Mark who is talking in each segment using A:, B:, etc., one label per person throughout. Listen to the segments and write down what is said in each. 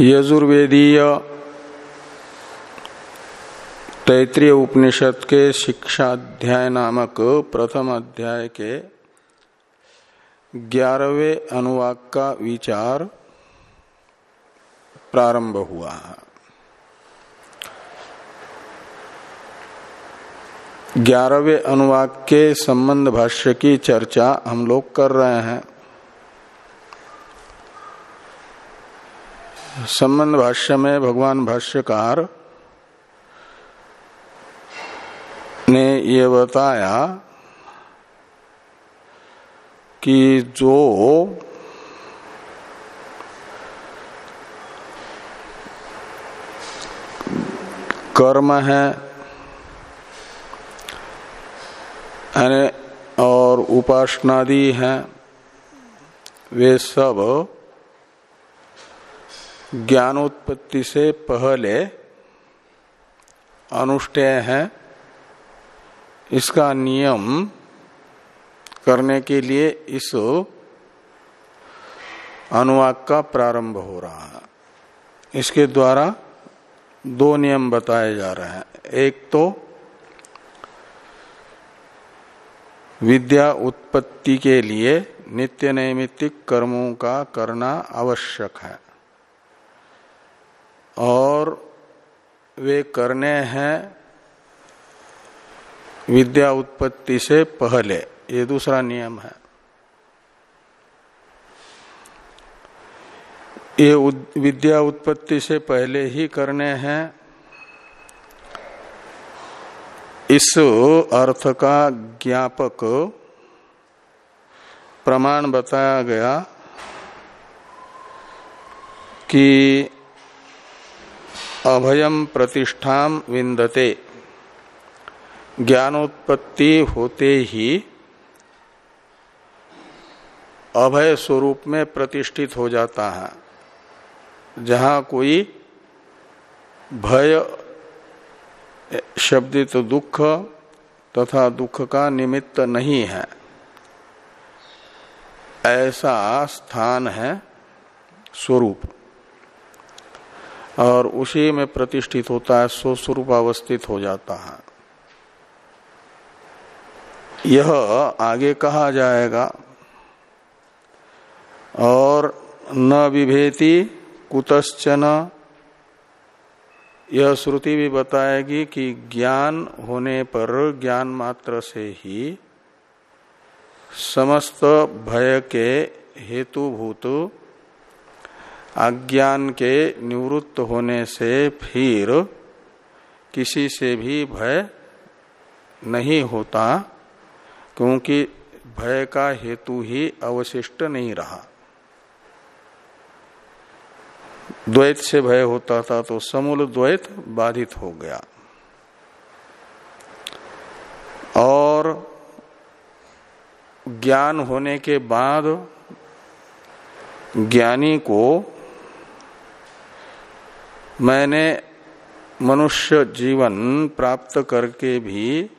A: यजुर्वेदीय तैतृय उपनिषद के शिक्षाध्याय नामक प्रथम अध्याय के ग्यारहवें अनुवाक का विचार प्रारंभ हुआ है। ग्यारहवें अनुवाक के संबंध भाष्य की चर्चा हम लोग कर रहे हैं। संबंध भाष्य में भगवान भाष्यकार ने ये बताया कि जो कर्म है और उपासनादि हैं, वे सब ज्ञानोत्पत्ति से पहले अनुष्ठेय है। इसका नियम करने के लिए इस अनुवाक का प्रारंभ हो रहा है। इसके द्वारा दो नियम बताए जा रहे हैं। एक तो विद्या उत्पत्ति के लिए नित्य नैमित्तिक कर्मों का करना आवश्यक है। और वे करने हैं विद्या उत्पत्ति से पहले। ये दूसरा नियम है। ये विद्या उत्पत्ति से पहले ही करने हैं। इस अर्थ का ज्ञापक प्रमाण बताया गया कि अभयम प्रतिष्ठा विंदते ज्ञानोत्पत्ति होते ही अभय स्वरूप में प्रतिष्ठित हो जाता है। जहाँ कोई भय शब्दित दुख तथा दुख का निमित्त नहीं है। ऐसा स्थान है स्वरूप। और उसी में प्रतिष्ठित होता है, सो स्वरूप अवस्थित हो जाता है। यह आगे कहा जाएगा, और न विभेति कुतश्चन। यह श्रुति भी बताएगी कि ज्ञान होने पर, ज्ञान मात्र से ही समस्त भय के हेतुभूत अज्ञान के निवृत्त होने से फिर किसी से भी भय नहीं होता, क्योंकि भय का हेतु ही अवशिष्ट नहीं रहा। द्वैत से भय होता था तो समूल द्वैत बाधित हो गया। और ज्ञान होने के बाद ज्ञानी को मैंने मनुष्य जीवन प्राप्त करके भी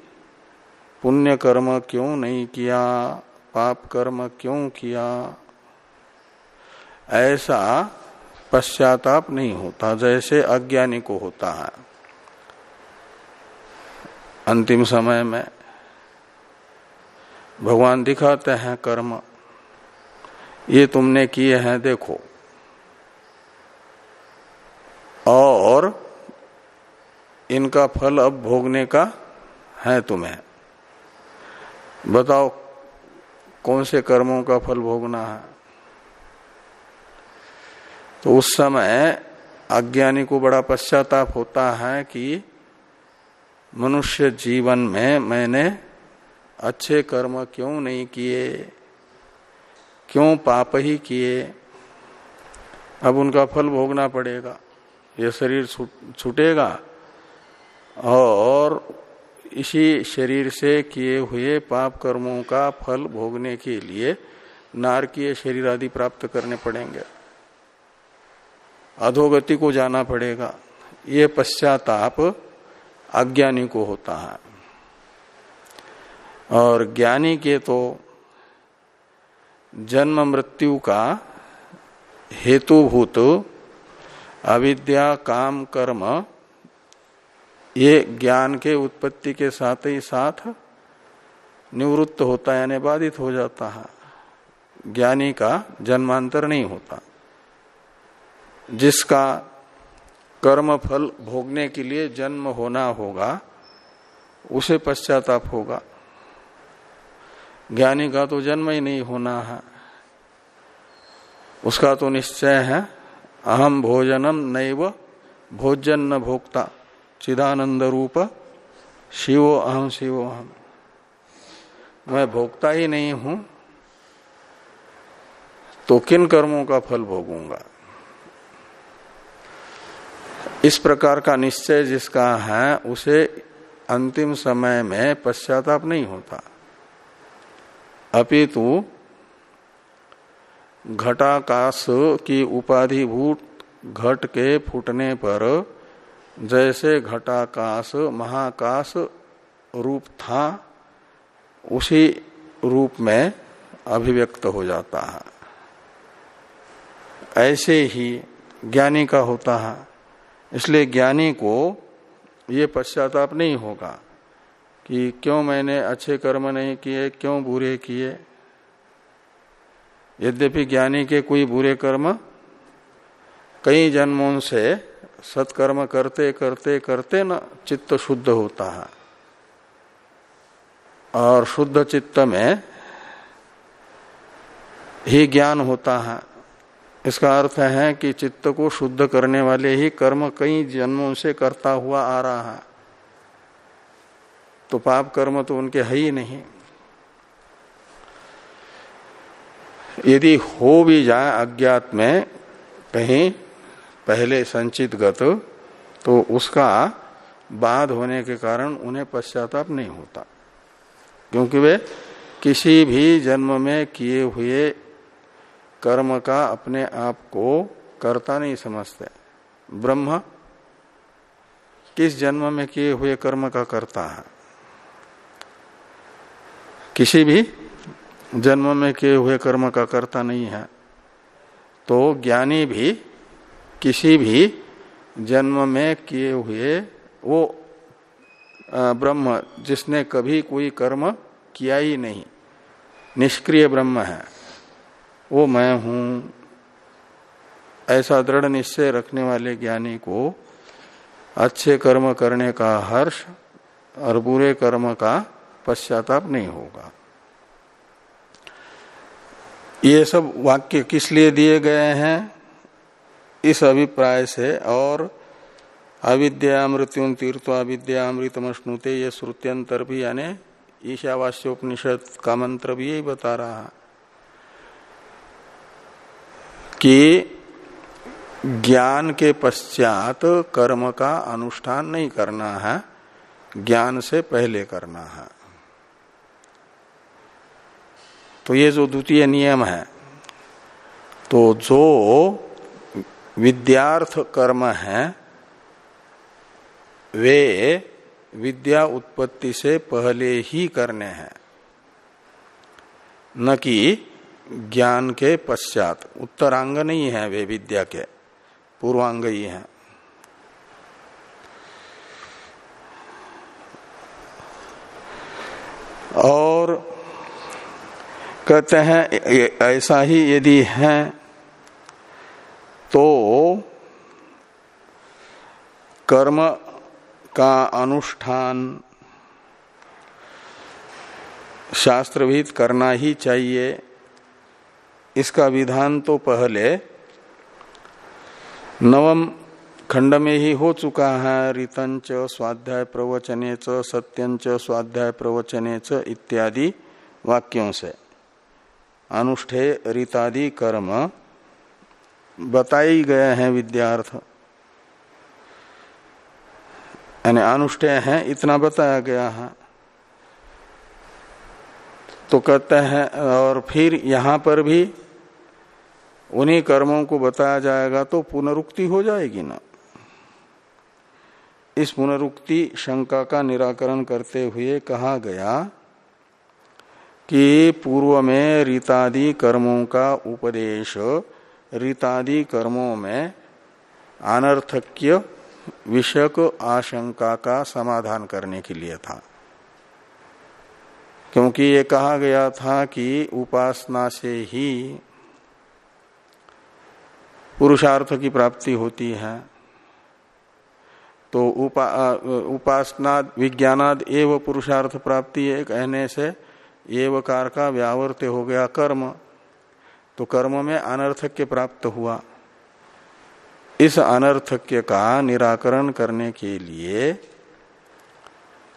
A: पुण्य कर्म क्यों नहीं किया, पाप कर्म क्यों किया? ऐसा पश्चाताप नहीं होता, जैसे अज्ञानी को होता है। अंतिम समय में भगवान दिखाते हैं कर्म। ये तुमने किए हैं, देखो। और इनका फल अब भोगने का है तुम्हें। बताओ, कौन से कर्मों का फल भोगना है? तो उस समय अज्ञानी को बड़ा पश्चाताप होता है कि मनुष्य जीवन में मैंने अच्छे कर्म क्यों नहीं किए? क्यों पाप ही किए? अब उनका फल भोगना पड़ेगा। ये शरीर छूटेगा। और इसी शरीर से किए हुए पाप कर्मों का फल भोगने के लिए नारकीय शरीर आदि प्राप्त करने पड़ेंगे। अधोगति को जाना पड़ेगा। ये पश्चाताप अज्ञानी को होता है। और ज्ञानी के तो जन्म मृत्यु का हेतुभूत अविद्या काम कर्म, ये ज्ञान के उत्पत्ति के साथ ही साथ निवृत्त होता है, यानी बाधित हो जाता है। ज्ञानी का जन्मांतर नहीं होता। जिसका कर्म फल भोगने के लिए जन्म होना होगा, उसे पश्चाताप होगा। ज्ञानी का तो जन्म ही नहीं होना है। उसका तो निश्चय है अहम भोजनम नैव भोजन न भोक्ता चिदानंद रूप शिवो अहम शिवो अहम मैं भोगता ही नहीं हूँ तो किन कर्मों का फल भोगूँगा? इस प्रकार का निश्चय जिसका है, उसे अंतिम समय में पश्चाताप नहीं होता। अपितु घटाकाश की उपाधिभूत घट के फूटने पर जैसे घटाकाश महाकाश रूप था, उसी रूप में अभिव्यक्त हो जाता है। ऐसे ही ज्ञानी का होता है। इसलिए ज्ञानी को ये पश्चाताप नहीं होगा कि क्यों मैंने अच्छे कर्म नहीं किए, क्यों बुरे किए। यद्यपि ज्ञानी के कोई बुरे कर्म कई जन्मों से सत्कर्म करते करते करते न चित्त शुद्ध होता है। और शुद्ध चित्त में ही ज्ञान होता है। इसका अर्थ है कि चित्त को शुद्ध करने वाले ही कर्म कई जन्मों से करता हुआ आ रहा है। तो पाप कर्म तो उनके है ही नहीं। यदि हो भी जाए अज्ञात में कहीं पहले संचित गत तो उसका बाद होने के कारण उन्हें पश्चाताप नहीं होता। क्योंकि वे किसी भी जन्म में किए हुए कर्म का अपने आप को करता नहीं समझते। ब्रह्म किस जन्म में किए हुए कर्म का करता है? किसी भी जन्म में किए हुए कर्म का करता नहीं है। तो ज्ञानी भी, किसी भी जन्म में किए हुए वो ब्रह्म जिसने कभी कोई कर्म किया ही नहीं, निष्क्रिय ब्रह्म है। वो मैं हूँ। ऐसा दृढ़ निश्चय रखने वाले ज्ञानी को अच्छे कर्म करने का हर्ष और बुरे कर्म का पश्चाताप नहीं होगा। ये सब वाक्य किस लिए दिए गए हैं? इस अभिप्राय से। और अविद्या मृत्यु तीर्थ अविद्या अमृतमश्नुते ये श्रुत्यंतर भी, यानी ईशावास्योपनिषद का मंत्र भी यही बता रहा है कि ज्ञान के पश्चात कर्म का अनुष्ठान नहीं करना है, ज्ञान से पहले करना है। तो ये जो द्वितीय नियम है तो जो विद्यार्थ कर्म है, वे विद्या उत्पत्ति से पहले ही करने हैं। न कि ज्ञान के पश्चात। उत्तरांग नहीं है वे विद्या के, पूर्वांग ही है। और कहते हैं ऐसा ही यदि है तो कर्म का अनुष्ठान शास्त्रविद करना ही चाहिए। इसका विधान तो पहले नवम खंड में ही हो चुका है रितंच स्वाध्याय प्रवचने च, सत्यंच स्वाध्याय प्रवचने च इत्यादि वाक्यों से। अनुष्ठे रीतादि कर्म बताई गए हैं विद्यार्थ। यानी अनुष्ठेय है, इतना बताया गया है। तो कहते हैं, और फिर यहाँ पर भी उन्हीं कर्मों को बताया जाएगा तो पुनरुक्ति हो जाएगी ना। इस पुनरुक्ति शंका का निराकरण करते हुए कहा गया कि पूर्व में रीतादि कर्मों का उपदेश रीतादि कर्मों में अनर्थक्य विषयक आशंका का समाधान करने के लिए था। क्योंकि ये कहा गया था कि उपासना से ही पुरुषार्थ की प्राप्ति होती है। तो उपा, उपासना विज्ञानाद एव पुरुषार्थ प्राप्ति एक कहने से एवकार का व्यावर्त हो गया कर्म। तो कर्म में अनर्थक्य प्राप्त हुआ। इस अनर्थक्य का निराकरण करने के लिए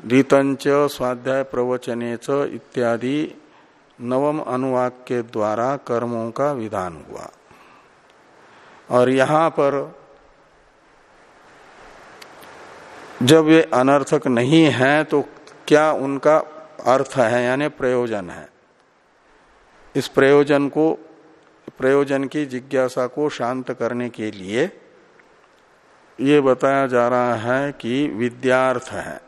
A: रीतंच स्वाध्याय प्रवचने च इत्यादि नवम अनुवाक के द्वारा कर्मों का विधान हुआ। और यहाँ पर जब ये अनर्थक नहीं है तो क्या उनका अर्थ है, यानी प्रयोजन है। इस प्रयोजन को, प्रयोजन की जिज्ञासा को शांत करने के लिए ये बताया जा रहा है कि विद्यार्थ है।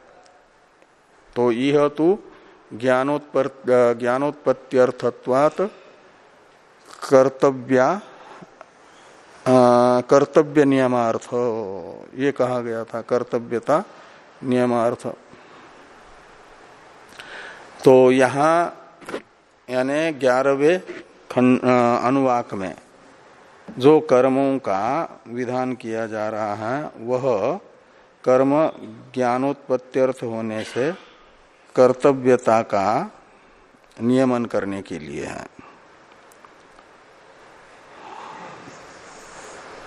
A: तो यह तो ज्ञानोत्पत्त्यर्थत्वात कर्तव्या कर्तव्य नियमार्थ। ये कहा गया था, कर्तव्यता नियमार्थ। तो यहाँ, यानी ग्यारहवे अनुवाक में जो कर्मों का विधान किया जा रहा है, वह कर्म ज्ञानोत्पत्त्यर्थ होने से कर्तव्यता का नियमन करने के लिए है।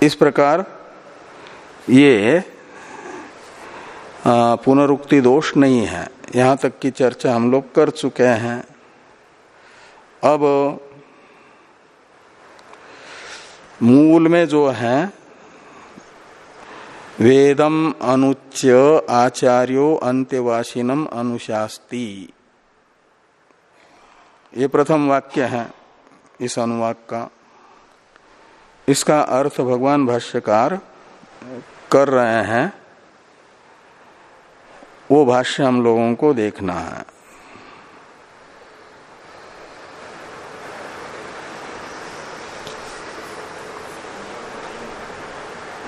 A: इस प्रकार ये पुनरुक्ति दोष नहीं है। यहाँ तक की चर्चा हम लोग कर चुके हैं। अब मूल में जो है, वेदम अनुच्य आचार्यो अंत्यवासिनम अनुशास्ति। ये प्रथम वाक्य है इस अनुवाक का। इसका अर्थ भगवान भाष्यकार कर रहे हैं। वो भाष्य हम लोगों को देखना है।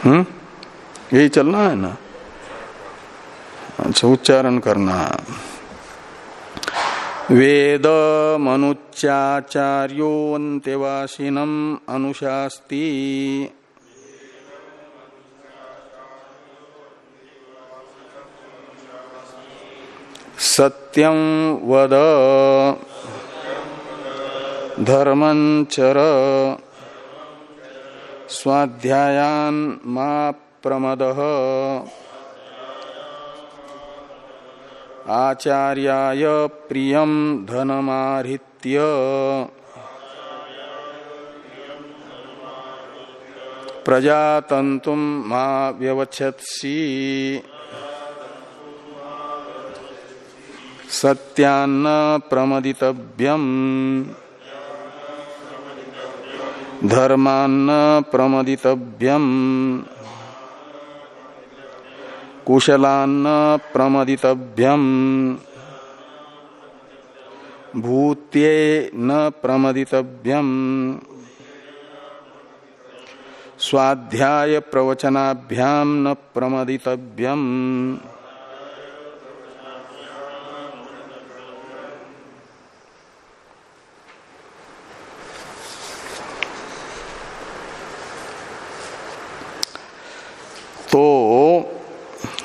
A: हम्म? यही चलना है ना? अच्छा उच्चारण करना है। वेद मनुच्याचार्योन्त्यवासिनम अनुशास्ति। सत्यं वद। धर्मचर स्वाध्यायान मा प्रमद। आचार्याय प्रियम धनमाहृत्य प्रजातंतुम मा व्यवच्छत्सी सत्यान्न प्रमदितव्यम धर्मान्न प्रमदितव्यम कुशलान्न प्रमदितभ्यम भूत्ये न प्रमदितभ्यम स्वाध्याय प्रवचनाभ्याम न प्रमदितभ्यम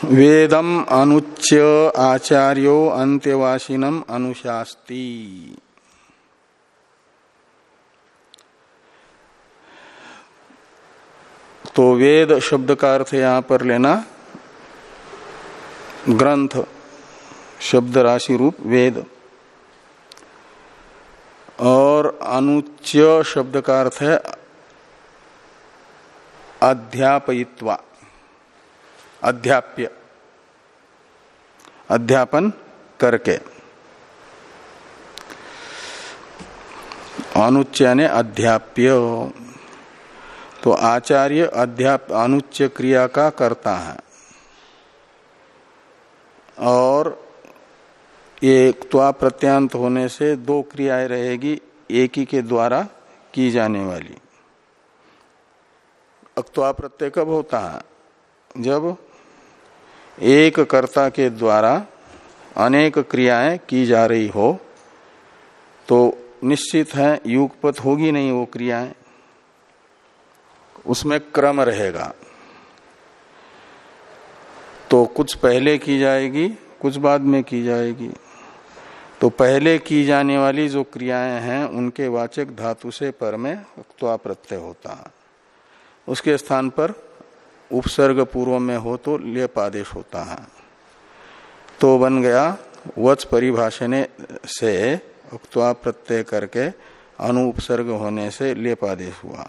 A: वेदम अनुच्य आचार्यो अंत्यवासिनम अनुशास्ति। तो वेद शब्द का अर्थ यहाँ पर लेना, ग्रंथ शब्द राशि रूप वेद। और अनुच्य शब्द का अर्थ है अध्यापयित्वा, अध्याप्य। अध्यापन करके। अनुच्य ने अध्याप्य। तो आचार्य अध्याप, अनुच्य क्रिया का करता है। और ये त्वा प्रत्यांत होने से दो क्रियाएँ रहेगी, एक ही के द्वारा की जाने वाली। अक्वा प्रत्यय कब होता है? जब एक कर्ता के द्वारा अनेक क्रियाएँ की जा रही हो तो निश्चित है युगपत होगी नहीं वो क्रियाएँ। उसमें क्रम रहेगा। तो कुछ पहले की जाएगी, कुछ बाद में की जाएगी। तो पहले की जाने वाली जो क्रियाएँ हैं, उनके वाचक धातु से पर में त्वा प्रत्यय होता। है उसके स्थान पर उपसर्ग पूर्व में हो तो लेप आदेश होता है। तो बन गया वच परिभाषण से उक्वा प्रत्यय करके अनुपसर्ग होने से लेप आदेश हुआ।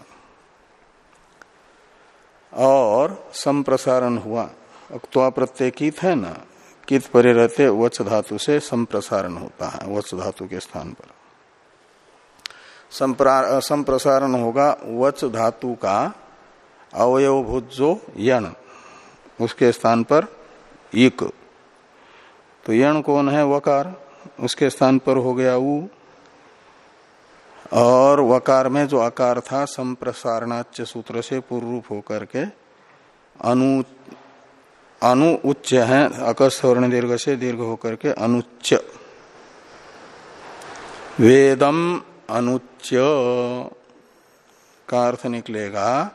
A: और संप्रसारण हुआ। उक्वा प्रत्यय कित है ना? कित परे रहते वच धातु से संप्रसारण होता है, वच धातु के स्थान पर। संप्रसारण होगा वच धातु का अवयवभूत जो यण। उसके स्थान पर इक। तो यण कौन है? वकार। उसके स्थान पर हो गया उ। और वकार में जो आकार था संप्रसारणाच सूत्र से पूर्व रूप होकर के अनु अनु उच्च है अकस्वर्ण दीर्घ से दीर्घ होकर के अनुच्च। वेदम अनुच्च। का अर्थ निकलेगा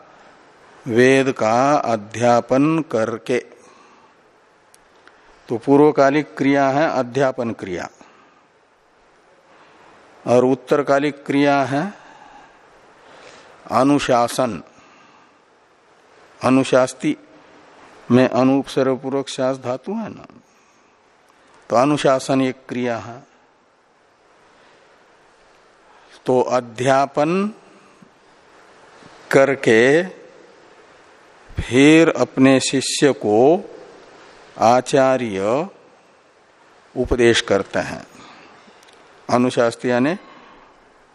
A: वेद का अध्यापन करके। तो पूर्वकालिक क्रिया है अध्यापन क्रिया। और उत्तरकालिक क्रिया है अनुशासन। अनुशास्ती में अनुपसर्ग पूर्वक शास धातु है ना? तो अनुशासन एक क्रिया है। तो अध्यापन करके फिर अपने शिष्य को आचार्य उपदेश करते हैं। अनुशास्त्री यानी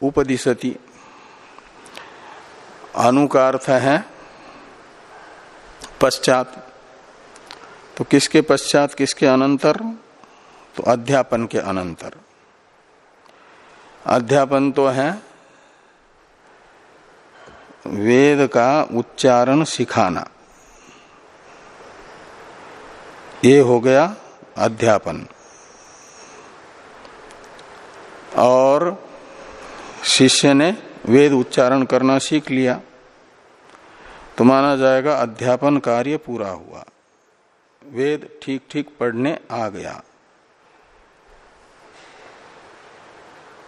A: उपदिशति। अनु का अर्थ है, पश्चात। तो किसके पश्चात, किसके अनंतर? तो अध्यापन के अनंतर। अध्यापन तो है वेद का उच्चारण सिखाना। ये हो गया अध्यापन। और शिष्य ने वेद उच्चारण करना सीख लिया तो माना जाएगा अध्यापन कार्य पूरा हुआ। वेद ठीक ठीक पढ़ने आ गया।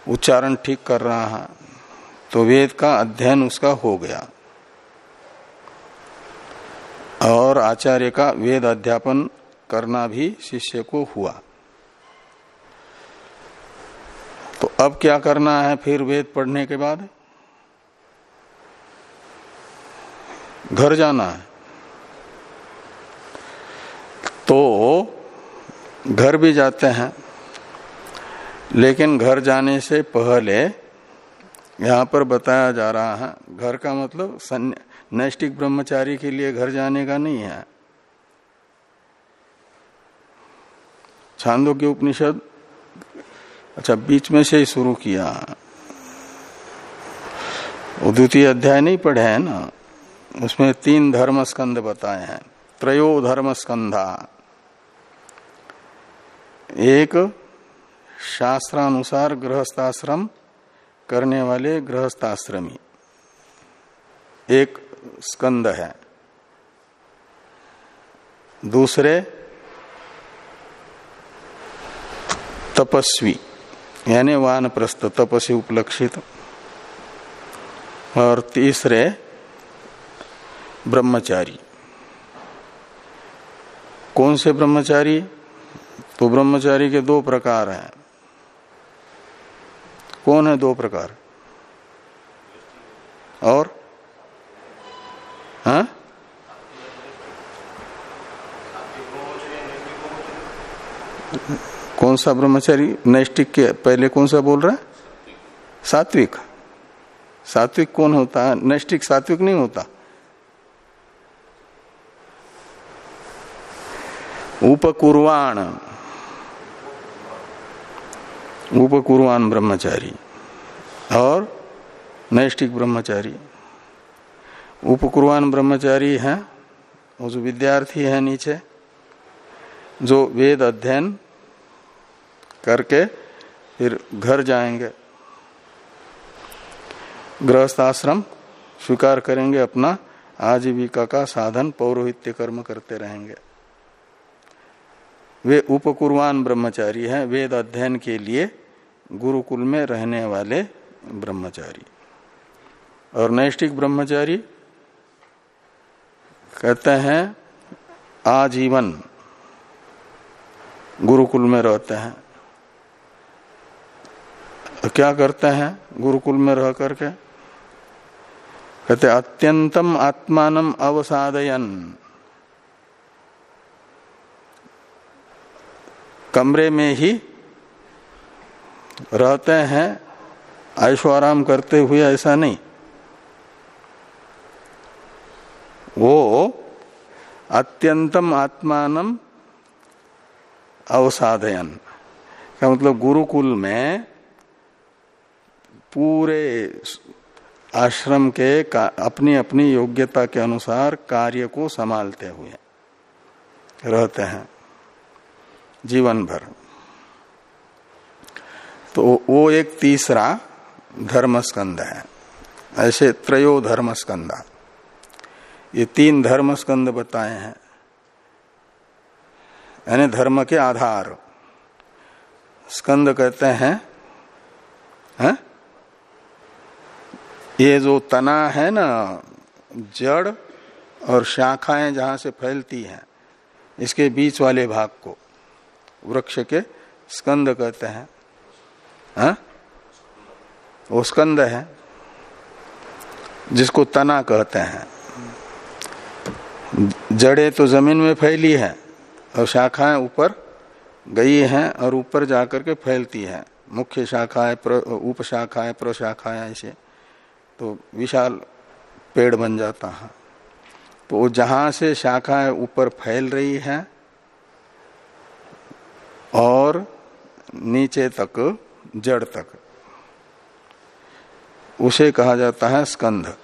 A: उच्चारण ठीक कर रहा है। तो वेद का अध्ययन उसका हो गया। और आचार्य का वेद अध्यापन करना भी शिष्य को हुआ। तो अब क्या करना है फिर वेद पढ़ने के बाद? घर जाना है। तो घर भी जाते हैं, लेकिन घर जाने से पहले यहाँ पर बताया जा रहा है, घर का मतलब नैष्टिक ब्रह्मचारी के लिए घर जाने का नहीं है। छांदो के उपनिषद अच्छा बीच में से ही शुरू किया। द्वितीय अध्याय नहीं पढ़े हैं ना? उसमें तीन धर्म स्कंद बताए हैं। त्रयो धर्म स्कंधा एक शास्त्रानुसार गृहस्थाश्रम करने वाले गृहस्थाश्रमी। एक स्कंद है। दूसरे, तपस्वी, यानी वानप्रस्थ, तपस्वी उपलक्षित। और तीसरे, ब्रह्मचारी। कौन से ब्रह्मचारी? तो ब्रह्मचारी के दो प्रकार हैं। कौन है दो प्रकार? और? हाँ? कौन सा ब्रह्मचारी नैष्टिक के पहले कौन सा बोल रहा है? सात्विक। सात्विक कौन होता है? नैष्टिक सात्विक नहीं होता। उपकुर्वाण। उपकुर्वान ब्रह्मचारी। और नैष्टिक ब्रह्मचारी। उपकुर्वान ब्रह्मचारी है, वो जो विद्यार्थी है नीचे, जो वेद अध्ययन करके फिर घर जाएँगे। गृहस्थ आश्रम स्वीकार करेंगे अपना, आजीविका का साधन, पौरोहित्य कर्म करते रहेंगे। वे उपकुर्वान ब्रह्मचारी हैं, वेद अध्ययन के लिए गुरुकुल में रहने वाले ब्रह्मचारी। और नैष्टिक ब्रह्मचारी कहते हैं, आजीवन गुरुकुल में रहते हैं। तो क्या करते हैं गुरुकुल में रह करके? कहते, अत्यंतम आत्मान अवसादयन। कमरे में ही रहते हैं ऐशो आराम करते हुए ऐसा नहीं। वो अत्यंतम आत्मान अवसाधयन का मतलब? गुरुकुल में पूरे आश्रम के अपनी अपनी योग्यता के अनुसार कार्य को संभालते हुए रहते हैं। जीवन भर। तो वो एक तीसरा धर्म स्कंद है। ऐसे त्रयो धर्म स्कंदा ये तीन धर्म स्कंद बताए हैं। यानी धर्म के आधार। स्कंद कहते हैं, है? ये जो तना है ना, जड़ और शाखाएँ जहाँ से फैलती हैं, इसके बीच वाले भाग को वृक्ष के स्कंद कहते हैं। हा? वो स्कंद है, जिसको तना कहते हैं। जड़े तो ज़मीन में फैली है, और शाखाएँ ऊपर गई हैं, और ऊपर जाकर के फैलती है। मुख्य शाखाएँ उप शाखाएँ प्रशाखाएँ ऐसे। तो विशाल पेड़ बन जाता है। तो जहाँ से शाखाएँ ऊपर फैल रही है, और नीचे तक जड़ तक। उसे कहा जाता है स्कंध।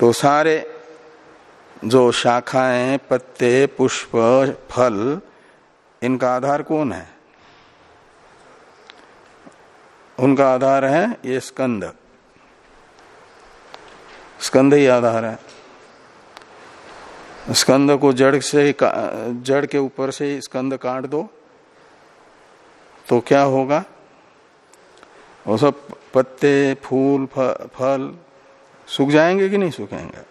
A: तो सारे जो शाखाएँ, पत्ते, पुष्प, फल, इनका आधार कौन है? उनका आधार है ये स्कंद। स्कंद ही आधार है। स्कंद को जड़ से जड़ के ऊपर से स्कंद काट दो। तो क्या होगा? वो सब पत्ते, फूल फल सूख जाएँगे कि नहीं सूखेंगे?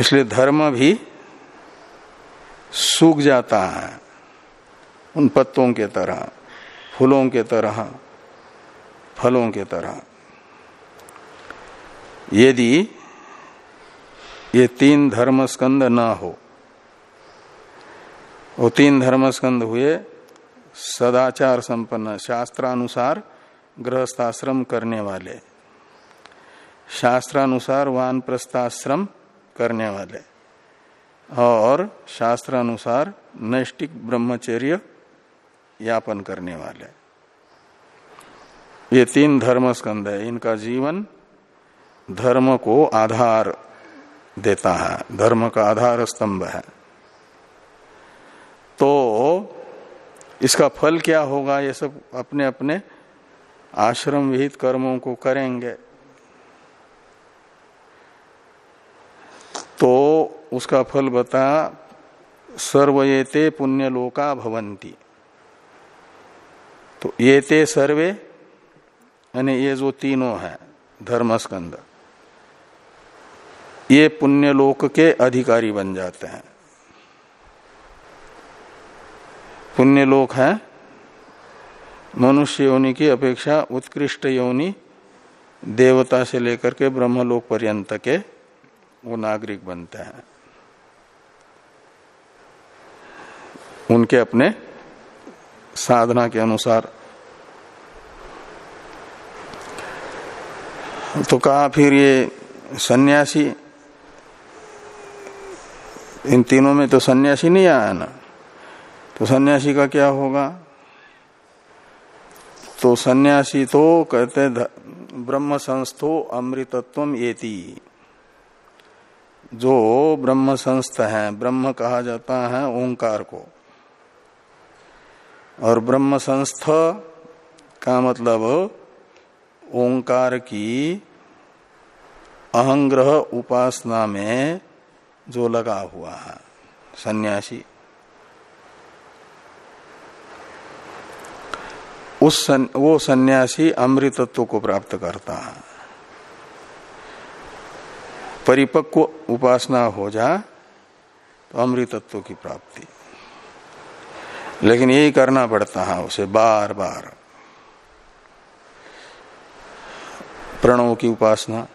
A: इसलिए धर्म भी सूख जाता है उन पत्तों के तरह, फूलों के तरह, फलों के तरह। यदि ये तीन धर्म ना हो, वो तीन धर्मस्कंद हुए सदाचार संपन्न शास्त्रानुसार गृहस्थाश्रम करने वाले शास्त्रानुसार वान प्रस्थाश्रम करने वाले और शास्त्रानुसार नैष्टिक ब्रह्मचर्य यापन करने वाले ये तीन धर्म स्कंद है। इनका जीवन धर्म को आधार देता है। धर्म का आधार स्तंभ है। तो इसका फल क्या होगा, ये सब अपने अपने आश्रम विहित कर्मों को करेंगे। तो उसका फल बता, सर्वयेते पुण्यलोका भवंती तो ये ते सर्वे, यानी ये जो तीनों हैं, धर्मस्कंद, ये पुण्यलोक के अधिकारी बन जाते हैं। पुण्यलोक है। मनुष्य योनि की अपेक्षा उत्कृष्ट योनि देवता से लेकर के ब्रह्मलोक पर्यंत के वो नागरिक बनते हैं। उनके अपने साधना के अनुसार। तो कहा फिर ये सन्यासी, इन तीनों में तो सन्यासी नहीं आया ना? तो सन्यासी का क्या होगा? तो सन्यासी तो कहते ब्रह्म संस्थो अमृतत्व येती जो ब्रह्म संस्थ है, ब्रह्म कहा जाता है ओंकार को। और ब्रह्म संस्थ का मतलब ओंकार की अहंग्रह उपासना में जो लगा हुआ है, सन्यासी। उस सन, वो सन्यासी अमृतत्व को प्राप्त करता है। परिपक्व उपासना हो जा तो अमृतत्व की प्राप्ति। लेकिन यही करना पड़ता है उसे बार बार प्रणव की उपासना।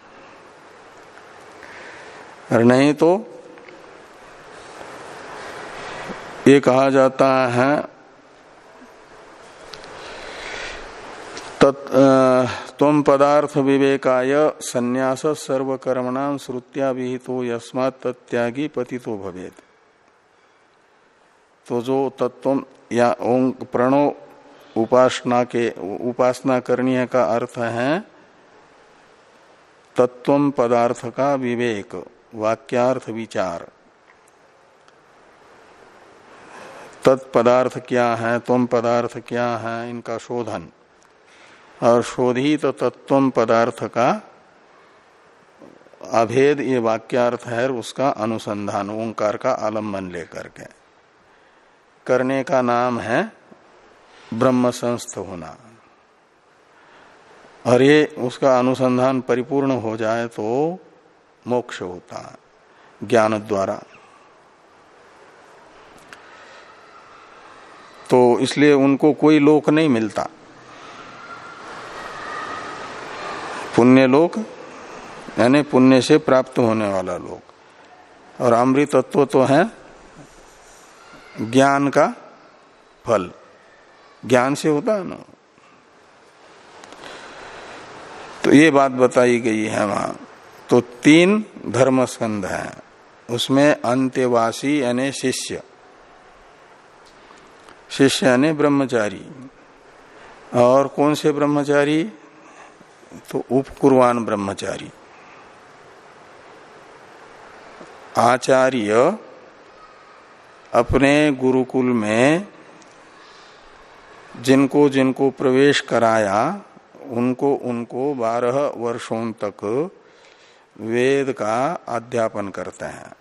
A: और नहीं तो ये कहा जाता है तम पदार्थ विवेकाय संन्यास सर्वकर्मणाम श्रुत्या विहितो यस्मात् तत्यागी पतितो भवेत। तो जो तत्व या ओं, प्रणो उपासना के उपासना करनी का अर्थ है तत्व पदार्थ का विवेक, वाक्यार्थ विचार। तत्पदार्थ क्या है तुम पदार्थ क्या है, इनका शोधन। और शोधित तत्व पदार्थ का अभेद ये वाक्यार्थ है उसका अनुसंधान, ओंकार का आलंबन लेकर के। करने का नाम है ब्रह्म संस्थ होना। और ये उसका अनुसंधान परिपूर्ण हो जाए तो मोक्ष होता है ज्ञान द्वारा। तो इसलिए उनको कोई लोक नहीं मिलता। पुण्य लोक, यानी पुण्य से प्राप्त होने वाला लोक। और अमृत तत्व तो है ज्ञान का फल। ज्ञान से होता है ना। तो ये बात बताई गई है वहाँ। तो तीन धर्म स्कंध है। उसमें अंत्यवासी यानी शिष्य। शिष्य यानी ब्रह्मचारी। और कौन से ब्रह्मचारी? तो उपकुर्वान ब्रह्मचारी। आचार्य अपने गुरुकुल में जिनको जिनको प्रवेश कराया, उनको उनको बारह वर्षों तक वेद का अध्यापन करते हैं।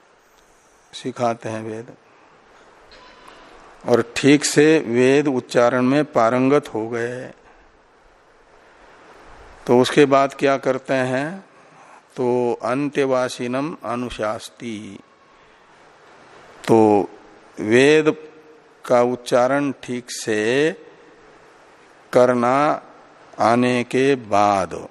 A: सिखाते हैं वेद। और ठीक से वेद उच्चारण में पारंगत हो गए। तो उसके बाद क्या करते हैं? तो अंत्यवासीनम अनुशास्ती। तो वेद का उच्चारण ठीक से करना आने के बाद,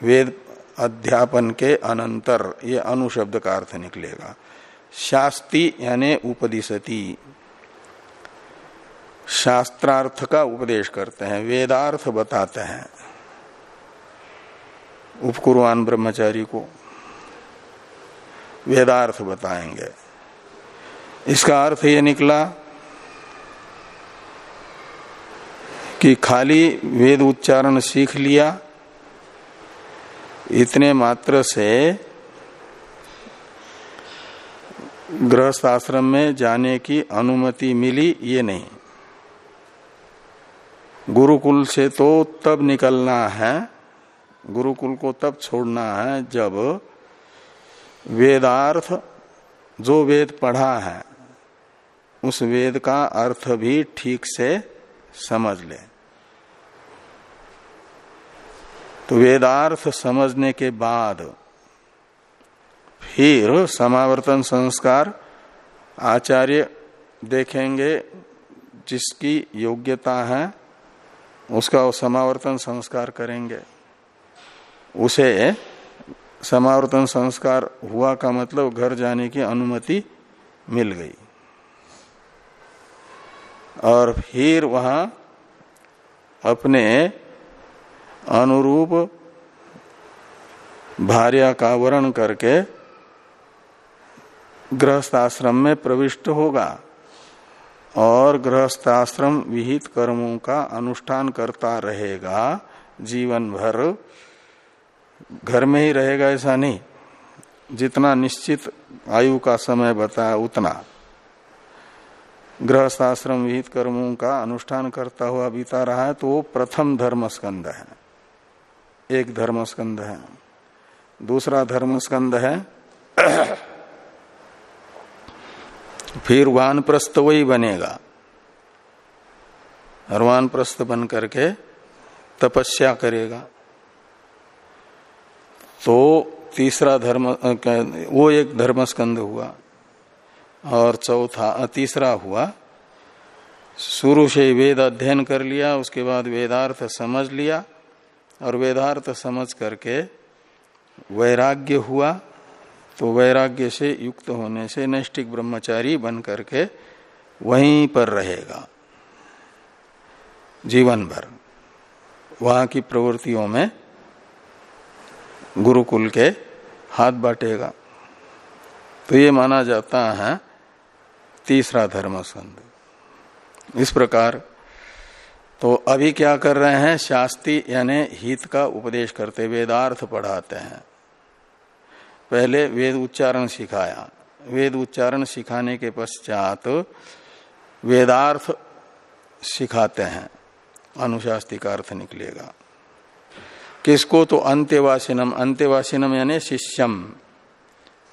A: वेद अध्यापन के अनंतर ये अनुशब्द का अर्थ निकलेगा। शास्ति यानी उपदिशति। शास्त्रार्थ का उपदेश करते हैं, वेदार्थ बताते हैं। उपकुरवान ब्रह्मचारी को वेदार्थ बताएँगे। इसका अर्थ ये निकला कि खाली वेद उच्चारण सीख लिया, इतने मात्र से गृहस्थ आश्रम में जाने की अनुमति मिली, ये नहीं। गुरुकुल से तो तब निकलना है, गुरुकुल को तब छोड़ना है जब वेदार्थ, जो वेद पढ़ा है, उस वेद का अर्थ भी ठीक से समझ ले। तो वेदार्थ समझने के बाद फिर समावर्तन संस्कार आचार्य देखेंगे जिसकी योग्यता है। उसका समावर्तन संस्कार करेंगे। उसे समावर्तन संस्कार हुआ का मतलब घर जाने की अनुमति मिल गई। और फिर वहाँ अपने अनुरूप भार्या का वरण करके गृहस्थ आश्रम में प्रविष्ट होगा। और गृहस्थाश्रम विहित कर्मों का अनुष्ठान करता रहेगा, जीवन भर। घर में ही रहेगा ऐसा नहीं। जितना निश्चित आयु का समय बताया उतना। गृहस्थाश्रम विहित कर्मों का अनुष्ठान करता हुआ बीता रहा है तो वो प्रथम धर्म स्कंद है। एक धर्म स्कंद है। दूसरा धर्म स्कंद है। फिर वान प्रस्थ वही बनेगा। और वान प्रस्थ बन करके तपस्या करेगा। तो तीसरा धर्म वो एक धर्म स्कंद हुआ। और चौथा तीसरा हुआ। शुरू से वेद अध्ययन कर लिया, उसके बाद वेदार्थ समझ लिया। और वेदार्थ समझ करके वैराग्य हुआ। तो वैराग्य से युक्त होने से नैष्टिक ब्रह्मचारी बन करके वहीं पर रहेगा। जीवन भर वहाँ की प्रवृत्तियों में गुरुकुल के हाथ बांटेगा। तो ये माना जाता है तीसरा धर्म संध इस प्रकार तो अभी क्या कर रहे हैं? शास्त्री यानी हित का उपदेश करते वेदार्थ पढ़ाते हैं। पहले वेद उच्चारण सिखाया। वेद उच्चारण सिखाने के पश्चात वेदार्थ सिखाते हैं। अनुशास्तिक अर्थ निकलेगा। किसको तो अंत्यवासिनम अंत्यवासिनम यानी शिष्यम।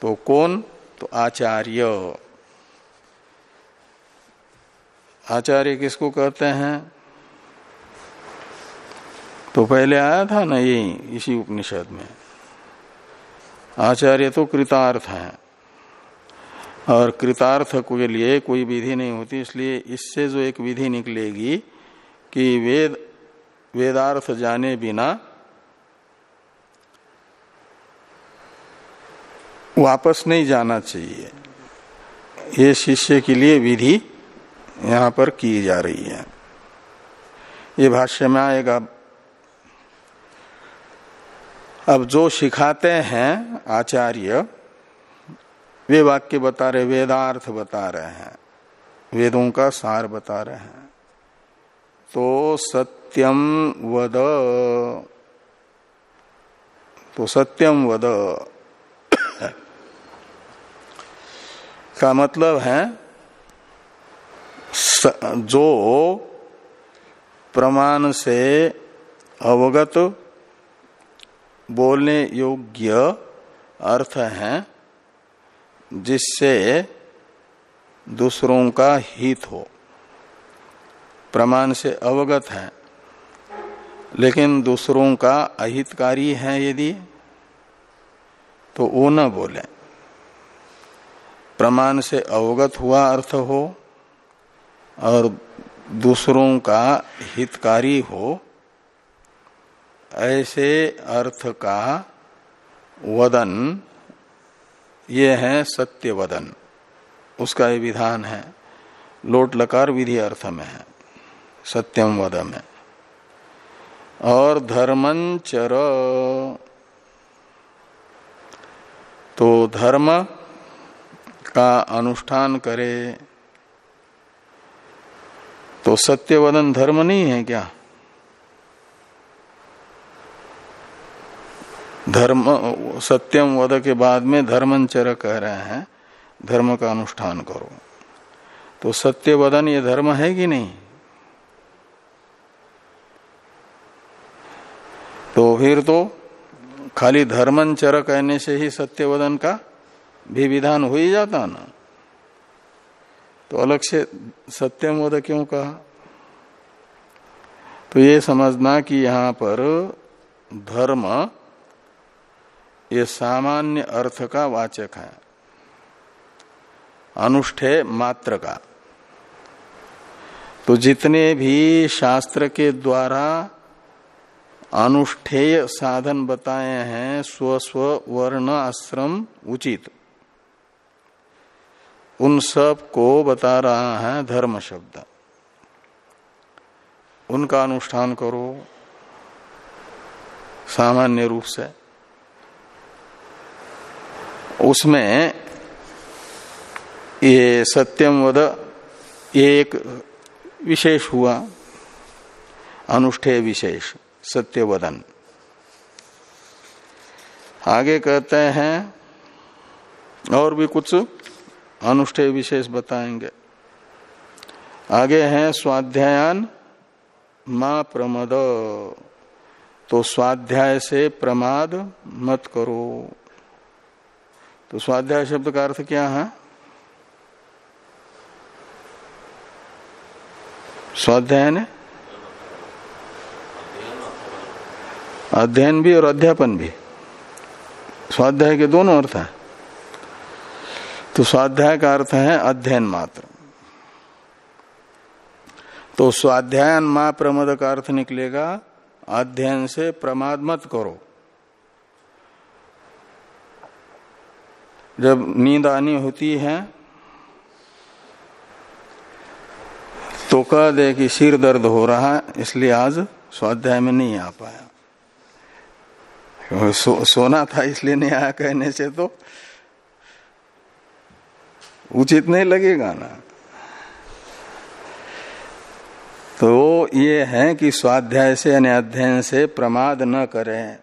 A: तो कौन? तो आचार्य। आचार्य किसको कहते हैं? तो पहले आया था ना यही इसी उपनिषद में। आचार्य तो कृतार्थ है। और कृतार्थ के लिए कोई विधि नहीं होती, इसलिए इससे जो एक विधि निकलेगी कि वेद, वेदार्थ जाने बिना वापस नहीं जाना चाहिए। ये शिष्य के लिए विधि यहाँ पर की जा रही है। ये भाष्य में आएगा अब जो सिखाते हैं आचार्य, वे वाक्य बता रहे, वेदार्थ बता रहे हैं, वेदों का सार बता रहे हैं। तो सत्यम वद तो सत्यम वद। का मतलब है जो प्रमाण से अवगत बोलने योग्य अर्थ है, जिससे दूसरों का हित हो। प्रमाण से अवगत है। लेकिन दूसरों का अहितकारी है यदि तो वो न बोले। प्रमाण से अवगत हुआ अर्थ हो, और दूसरों का हितकारी हो ऐसे अर्थ का वदन, ये है सत्य वदन। उसका ये विधान है। लोट लकार विधि अर्थ में है। सत्यम वद में और धर्मंचर तो धर्म का अनुष्ठान करे। तो सत्यवदन धर्म नहीं है क्या? धर्म, सत्यम वद के बाद में धर्मंचर कह रहे हैं, धर्म का अनुष्ठान करो। तो सत्य वदन ये धर्म है कि नहीं? तो फिर तो खाली धर्मंचर कहने से ही सत्यवदन का भी विधान हो ही जाता ना। तो अलग से सत्यम वद क्यों कहा? तो ये समझना कि यहाँ पर धर्म ये सामान्य अर्थ का वाचक है। अनुष्ठेय मात्र का। तो जितने भी शास्त्र के द्वारा अनुष्ठेय साधन बताए हैं, स्व स्व वर्ण आश्रम उचित। उन सबको बता रहा है धर्म शब्द। उनका अनुष्ठान करो। सामान्य रूप से। उसमें ये सत्यम वद ये एक विशेष हुआ, अनुष्ठेय विशेष, सत्यवदन। आगे कहते हैं, और भी कुछ अनुष्ठेय विशेष बताएँगे। आगे हैं स्वाध्यायन, माँ प्रमद। तो स्वाध्याय से प्रमाद मत करो। तो स्वाध्याय शब्द का अर्थ क्या है? स्वाध्याय ने? अध्ययन भी और अध्यापन भी। स्वाध्याय के दोनों अर्थ है। तो स्वाध्याय का अर्थ है अध्ययन मात्र। तो स्वाध्यायन मा प्रमद का अर्थ निकलेगा, अध्ययन से प्रमाद मत करो। जब नींद आनी होती है तो कह दे कि सिर दर्द हो रहा है इसलिए आज स्वाध्याय में नहीं आ पाया। सो, सोना था इसलिए नहीं आया कहने से तो। उचित नहीं लगेगा ना। तो ये है कि स्वाध्याय से यानी अध्ययन से प्रमाद न करें।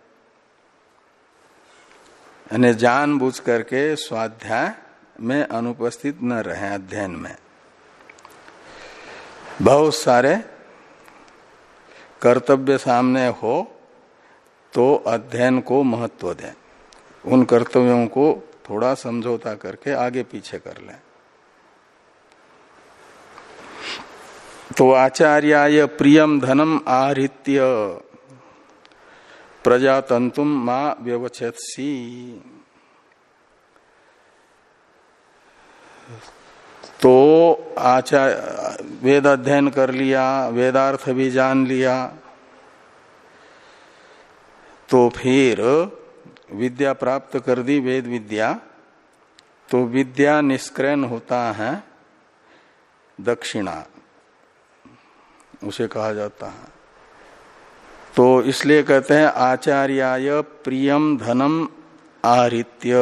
A: यानी जान बुझ करके स्वाध्याय में अनुपस्थित न रहे अध्ययन में। बहुत सारे कर्तव्य सामने हो तो अध्ययन को महत्व दें। उन कर्तव्यों को थोड़ा समझौता करके आगे पीछे कर लें। तो आचार्याय प्रियम धनम आहृत्य प्रजातंतुम माँ व्यवच्छेदसी तो आचार्य वेद अध्ययन कर लिया, वेदार्थ भी जान लिया। तो फिर विद्या प्राप्त कर दी वेद विद्या। तो विद्या निष्क्रयण होता है दक्षिणा, उसे कहा जाता है। तो इसलिए कहते हैं आचार्याय प्रियम धनम आहृत्य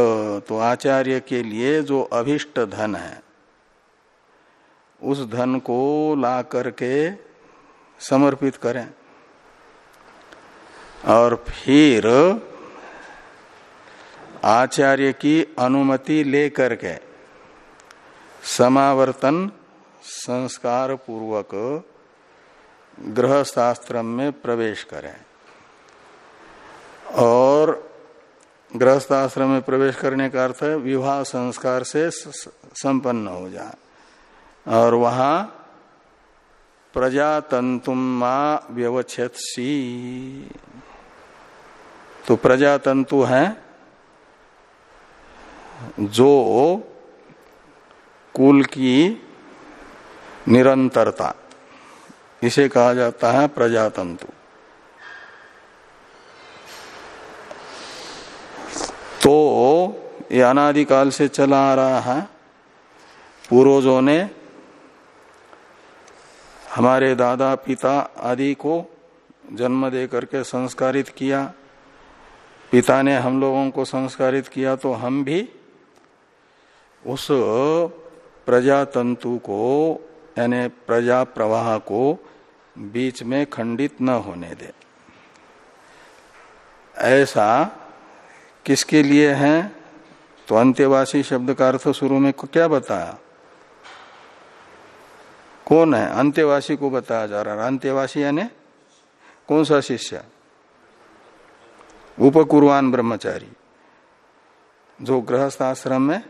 A: तो आचार्य के लिए जो अभिष्ट धन है, उस धन को ला करके समर्पित करें। और फिर आचार्य की अनुमति लेकर के समावर्तन संस्कार पूर्वक शास्त्र में प्रवेश करें। और गृहस्थाश्रम में प्रवेश करने का अर्थ है विवाह संस्कार से संपन्न हो जाए। और वहाँ प्रजातंतुम व्यवच्छेदसी तो प्रजातंतु है जो कुल की निरंतरता। इसे कहा जाता है प्रजातंतु। तो ये अनादिकाल से चला आ रहा है। पूर्वजों ने हमारे दादा पिता आदि को जन्म दे करके संस्कारित किया। पिता ने हम लोगों को संस्कारित किया तो हम भी उस प्रजातंतु को, यानी प्रजा प्रवाह को बीच में खंडित न होने दे। ऐसा किसके लिए है? तो अंत्यवासी शब्द का अर्थ शुरू में क्या बताया? कौन है? अंत्यवासी को बताया जा रहा है। अंत्यवासी यानी कौन सा शिष्य? उपकुर्वान ब्रह्मचारी, जो गृहस्थ आश्रम में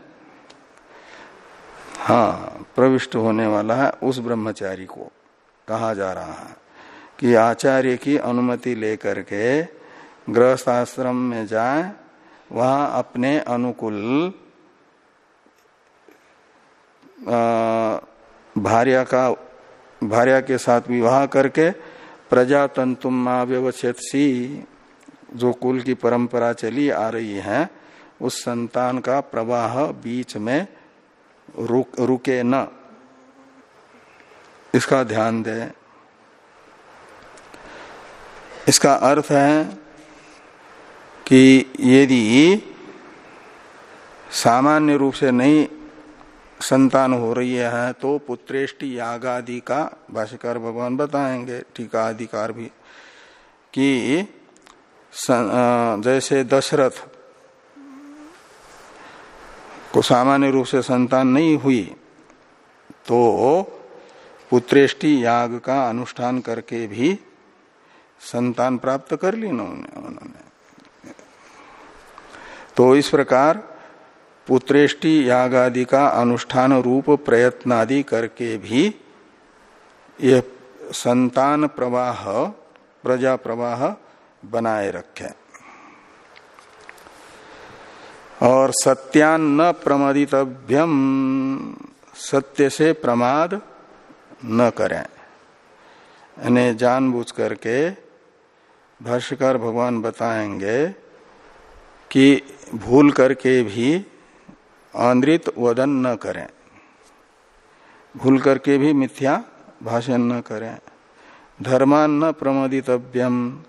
A: हाँ प्रविष्ट होने वाला है उस ब्रह्मचारी को। कहा जा रहा है कि आचार्य की अनुमति लेकर के गृहस्थ आश्रम में जाए वहाँ अपने अनुकूल भार्या का भार्या के साथ विवाह करके प्रजातंतुम व्यवच्छेद सी जो कुल की परंपरा चली आ रही है उस संतान का प्रवाह बीच में रुक, रुके न। इसका ध्यान दें। इसका अर्थ है कि यदि सामान्य रूप से नहीं संतान हो रही है तो पुत्रेष्टि यागादि का भाष्यकार भगवान बताएँगे टीका अधिकार भी, कि जैसे दशरथ को सामान्य रूप से संतान नहीं हुई तो पुत्रेष्टि याग का अनुष्ठान करके भी संतान प्राप्त कर ली उन्होंने। तो इस प्रकार पुत्रेष्टि याग आदि का अनुष्ठान रूप प्रयत्न आदि करके भी यह संतान प्रवाह, प्रजा प्रवाह बनाए रखे। और सत्यान न प्रमदितभ्यम सत्य से प्रमाद न करें। यानी जानबूझ करके भाष्यकार भगवान बताएँगे कि भूल करके भी आंद्रित वदन न करें। भूल करके भी मिथ्या भाषण न करें। धर्मान न प्रमोदितव्यम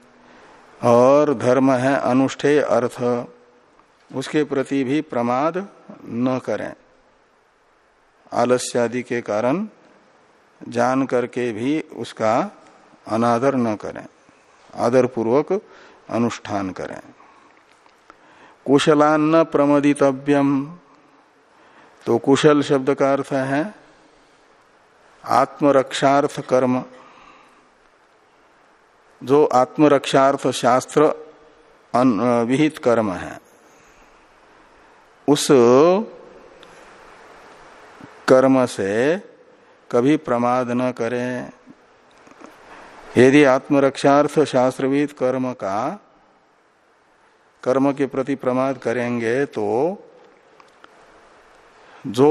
A: और धर्म है अनुष्ठेय अर्थ, उसके प्रति भी प्रमाद न करें। आलस्यादि के कारण जान करके भी उसका अनादर न करें आदर पूर्वक अनुष्ठान करें। कुशलान्न प्रमदितव्यम। तो कुशल शब्द का अर्थ है आत्मरक्षार्थ कर्म। जो आत्मरक्षार्थ शास्त्र विहित कर्म है, उस कर्म से कभी प्रमाद न करें। यदि आत्मरक्षार्थ शास्त्रविद कर्म का कर्म के प्रति प्रमाद करेंगे तो जो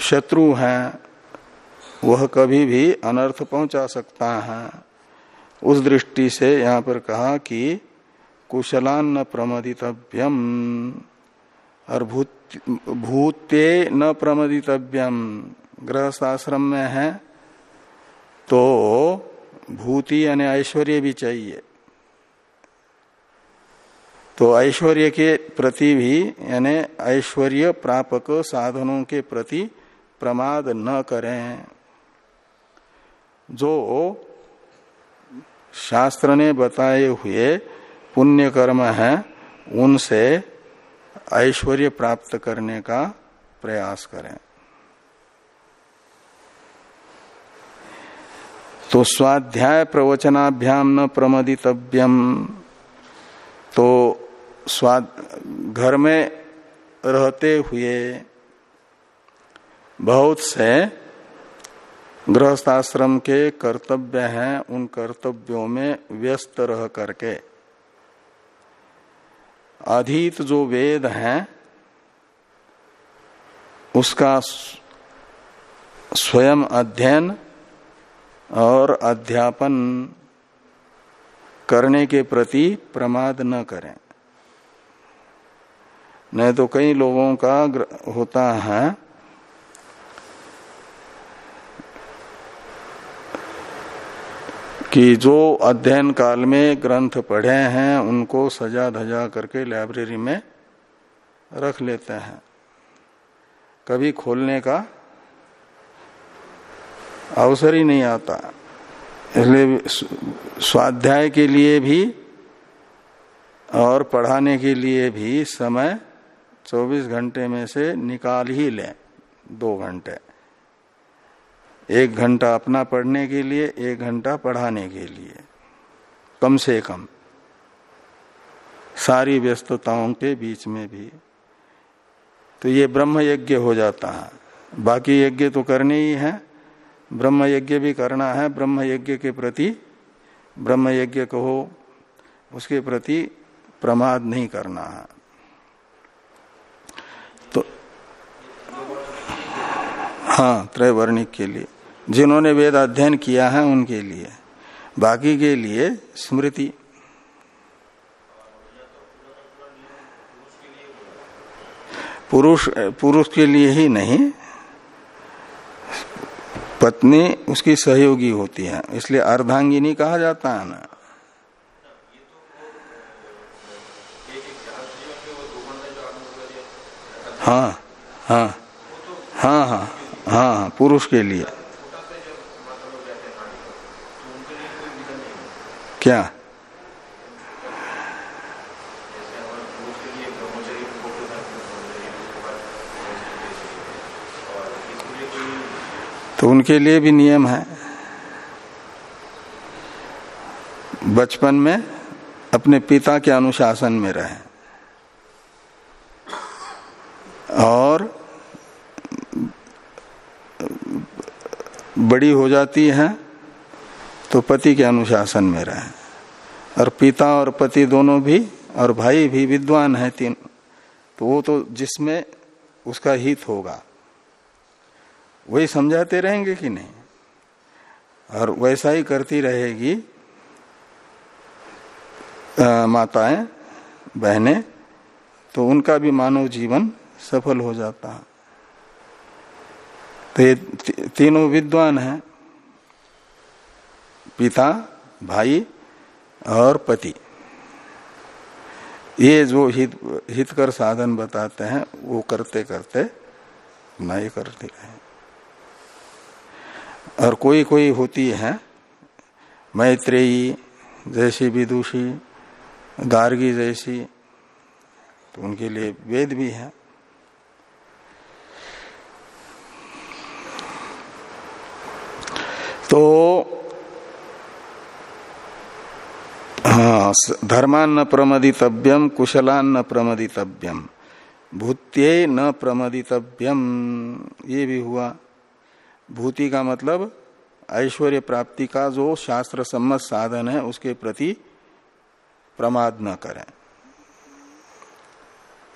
A: शत्रु हैं, वह कभी भी अनर्थ पहुँचा सकता है। उस दृष्टि से यहाँ पर कहा कि कुशलान न प्रमदितव्यम, और भूत भूते न प्रमदितव्यम। गृहस्थाश्रम में है तो भूति यानी ऐश्वर्य भी चाहिए। तो ऐश्वर्य के प्रति भी, यानी ऐश्वर्य प्रापक साधनों के प्रति प्रमाद न करें। जो शास्त्र ने बताए हुए पुण्य कर्म है, उनसे ऐश्वर्य प्राप्त करने का प्रयास करें। तो स्वाध्याय प्रवचनाभ्याम न प्रमदितव्यम। तो स्वाद, घर में रहते हुए बहुत से गृहस्थाश्रम के कर्तव्य हैं, उन कर्तव्यों में व्यस्त रह करके। अधीत जो वेद हैं, उसका स्वयं अध्ययन और अध्यापन करने के प्रति प्रमाद न करें। नहीं तो कई लोगों का होता है, कि जो अध्ययन काल में ग्रंथ पढ़े हैं, उनको सजा धजा करके लाइब्रेरी में रख लेते हैं। कभी खोलने का अवसर ही नहीं आता। इसलिए स्वाध्याय के लिए भी और पढ़ाने के लिए भी समय 24 घंटे में से निकाल ही लें, दो घंटे। एक घंटा अपना पढ़ने के लिए, एक घंटा पढ़ाने के लिए, कम से कम। सारी व्यस्तताओं के बीच में भी। तो ये ब्रह्म यज्ञ हो जाता है। बाकी यज्ञ तो करने ही है। ब्रह्म यज्ञ भी करना है ब्रह्म यज्ञ के प्रति ब्रह्म यज्ञ कहो, उसके प्रति प्रमाद नहीं करना है। तो हाँ त्रैवर्णिक के लिए। जिन्होंने वेद अध्ययन किया है, उनके लिए। बाकी के लिए स्मृति। पुरुष पुरुष के लिए ही नहीं पत्नी उसकी सहयोगी होती है, इसलिए अर्धांगिनी कहा जाता है ना। हाँ हाँ हाँ हाँ हाँ पुरुष के लिए। क्या? तो उनके लिए भी नियम है। बचपन में अपने पिता के अनुशासन में रहे। और बड़ी हो जाती है तो पति के अनुशासन में रहे। और पिता और पति दोनों भी, और भाई भी विद्वान है तीन। तो वो तो जिसमें उसका हित होगा। वही समझाते रहेंगे कि नहीं? और वैसा ही करती रहेगी माताएँ, बहनें तो उनका भी मानव जीवन सफल हो जाता है। तो ये तीनों विद्वान हैं, पिता, भाई और पति। ये जो हित, हितकर साधन बताते हैं, वो करते करते नहीं करते रहे। और कोई कोई होती है, मैत्रेयी जैसी, विदुषी, गार्गी जैसी तो उनके लिए वेद भी है। तो हाँ न प्रमदितव्यम न प्रमदितव्यम भूत्ये न प्रमदितव्यम ये भी हुआ। भूति का मतलब ऐश्वर्य प्राप्ति का जो शास्त्र सम्मत साधन है, उसके प्रति प्रमाद न करें।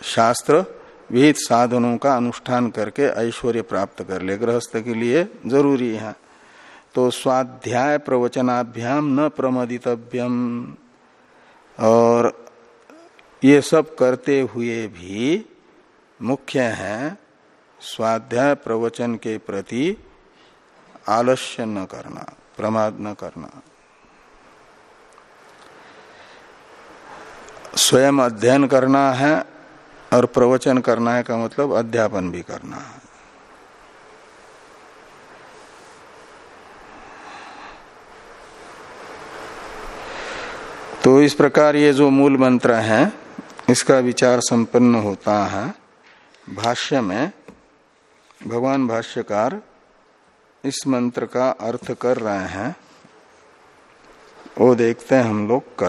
A: शास्त्र विहित साधनों का अनुष्ठान करके ऐश्वर्य प्राप्त कर ले, गृहस्थ के लिए ज़रूरी है। तो स्वाध्याय प्रवचनाभ्याम न प्रमदितव्यम। और ये सब करते हुए भी मुख्य है, स्वाध्याय प्रवचन के प्रति आलस्य न करना, प्रमाद न करना। स्वयं अध्ययन करना है और प्रवचन करना है का मतलब अध्यापन भी करना है। तो इस प्रकार ये जो मूल मंत्र है, इसका विचार संपन्न होता है। भाष्य में भगवान भाष्यकार इस मंत्र का अर्थ कर रहे हैं। वो देखते हैं हम लोग कल।